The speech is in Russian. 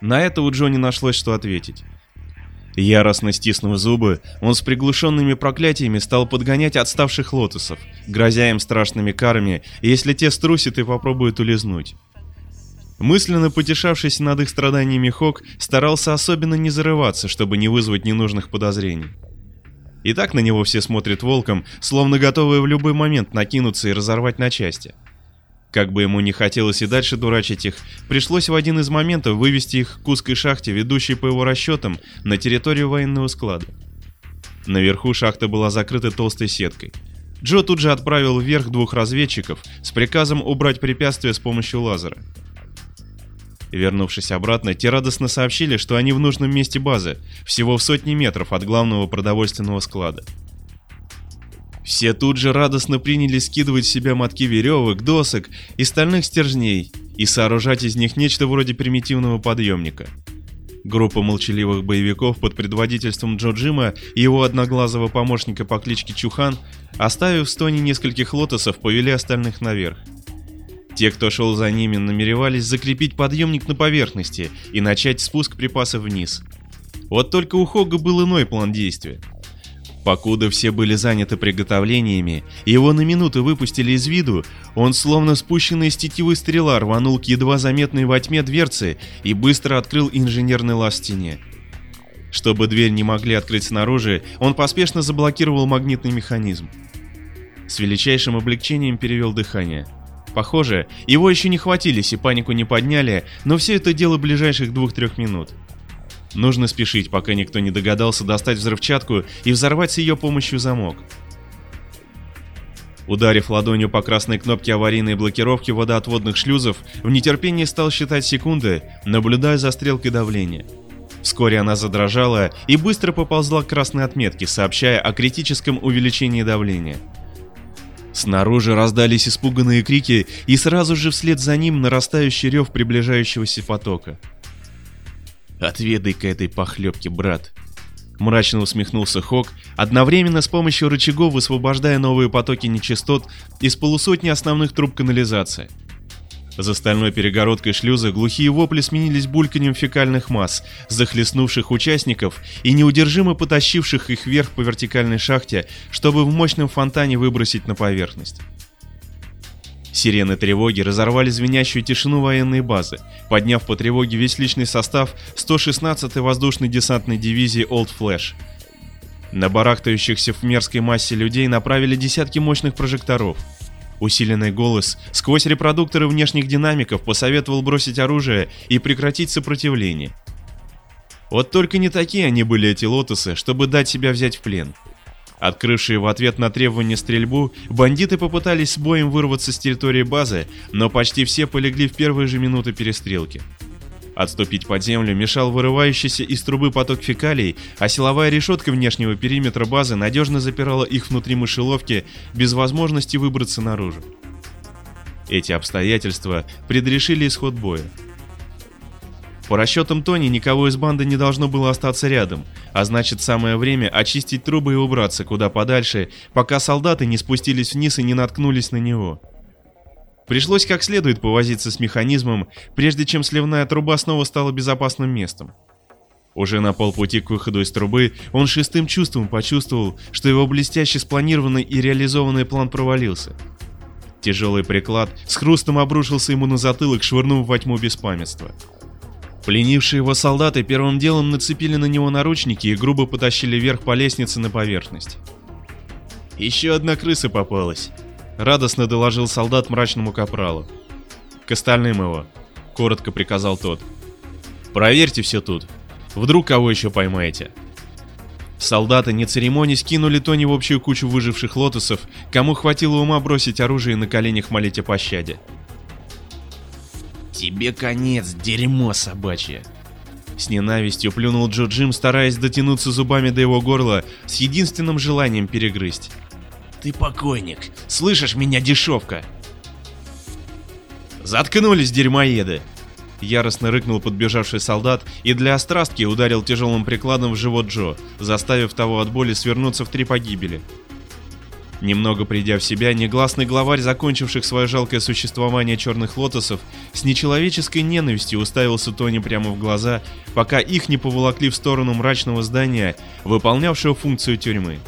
На это у Джо нашлось, что ответить. Яростно стиснув зубы, он с приглушенными проклятиями стал подгонять отставших лотосов, грозя им страшными карами, если те струсят и попробуют улизнуть. Мысленно потешавшись над их страданиями Хок старался особенно не зарываться, чтобы не вызвать ненужных подозрений. И так на него все смотрят волком, словно готовые в любой момент накинуться и разорвать на части. Как бы ему не хотелось и дальше дурачить их, пришлось в один из моментов вывести их к узкой шахте, ведущей по его расчетам на территорию военного склада. Наверху шахта была закрыта толстой сеткой. Джо тут же отправил вверх двух разведчиков с приказом убрать препятствия с помощью лазера. Вернувшись обратно, те радостно сообщили, что они в нужном месте базы, всего в сотни метров от главного продовольственного склада. Все тут же радостно принялись скидывать с себя мотки веревок, досок и стальных стержней и сооружать из них нечто вроде примитивного подъемника. Группа молчаливых боевиков под предводительством Джо Джима и его одноглазого помощника по кличке Чухан, оставив в стоне нескольких лотосов, повели остальных наверх. Те, кто шел за ними, намеревались закрепить подъемник на поверхности и начать спуск припасов вниз. Вот только у Хога был иной план действия. Покуда все были заняты приготовлениями, его на минуту выпустили из виду, он словно спущенный с тетивы стрела рванул к едва заметной во тьме дверцы и быстро открыл инженерный лаз в стене. Чтобы дверь не могли открыть снаружи, он поспешно заблокировал магнитный механизм. С величайшим облегчением перевел дыхание. Похоже, его еще не хватились и панику не подняли, но все это дело ближайших двух-трех минут. Нужно спешить, пока никто не догадался достать взрывчатку и взорвать с ее помощью замок. Ударив ладонью по красной кнопке аварийной блокировки водоотводных шлюзов, в нетерпении стал считать секунды, наблюдая за стрелкой давления. Вскоре она задрожала и быстро поползла к красной отметке, сообщая о критическом увеличении давления. Снаружи раздались испуганные крики, и сразу же вслед за ним нарастающий рев приближающегося потока. «Отведай-ка этой похлебки, брат!» Мрачно усмехнулся Хок, одновременно с помощью рычагов высвобождая новые потоки нечистот из полусотни основных труб канализации. За стальной перегородкой шлюза глухие вопли сменились бульканьем фекальных масс, захлестнувших участников и неудержимо потащивших их вверх по вертикальной шахте, чтобы в мощном фонтане выбросить на поверхность. Сирены тревоги разорвали звенящую тишину военной базы, подняв по тревоге весь личный состав 116-й воздушной десантной дивизии Old Flash. На барахтающихся в мерзкой массе людей направили десятки мощных прожекторов – Усиленный голос сквозь репродукторы внешних динамиков посоветовал бросить оружие и прекратить сопротивление. Вот только не такие они были эти лотосы, чтобы дать себя взять в плен. Открывшие в ответ на требование стрельбу, бандиты попытались с боем вырваться с территории базы, но почти все полегли в первые же минуты перестрелки. Отступить под землю мешал вырывающийся из трубы поток фекалий, а силовая решетка внешнего периметра базы надежно запирала их внутри мышеловки без возможности выбраться наружу. Эти обстоятельства предрешили исход боя. По расчетам Тони, никого из банды не должно было остаться рядом, а значит самое время очистить трубы и убраться куда подальше, пока солдаты не спустились вниз и не наткнулись на него. Пришлось как следует повозиться с механизмом, прежде чем сливная труба снова стала безопасным местом. Уже на полпути к выходу из трубы он шестым чувством почувствовал, что его блестяще спланированный и реализованный план провалился. Тяжелый приклад с хрустом обрушился ему на затылок, швырнув во тьму беспамятства. Пленившие его солдаты первым делом нацепили на него наручники и грубо потащили вверх по лестнице на поверхность. «Еще одна крыса попалась», Радостно доложил солдат мрачному капралу. «К остальным его», — коротко приказал тот. «Проверьте все тут. Вдруг кого еще поймаете». Солдаты, не церемонясь, кинули Тони в общую кучу выживших лотосов, кому хватило ума бросить оружие на коленях молить о пощаде. «Тебе конец, дерьмо собачье!» С ненавистью плюнул Джо Джим, стараясь дотянуться зубами до его горла с единственным желанием перегрызть. Ты покойник. Слышишь меня, дешевка? Заткнулись, дерьмоеды! Яростно рыкнул подбежавший солдат и для острастки ударил тяжелым прикладом в живот Джо, заставив того от боли свернуться в три погибели. Немного придя в себя, негласный главарь, закончивших свое жалкое существование черных лотосов, с нечеловеческой ненавистью уставился Тони прямо в глаза, пока их не поволокли в сторону мрачного здания, выполнявшего функцию тюрьмы.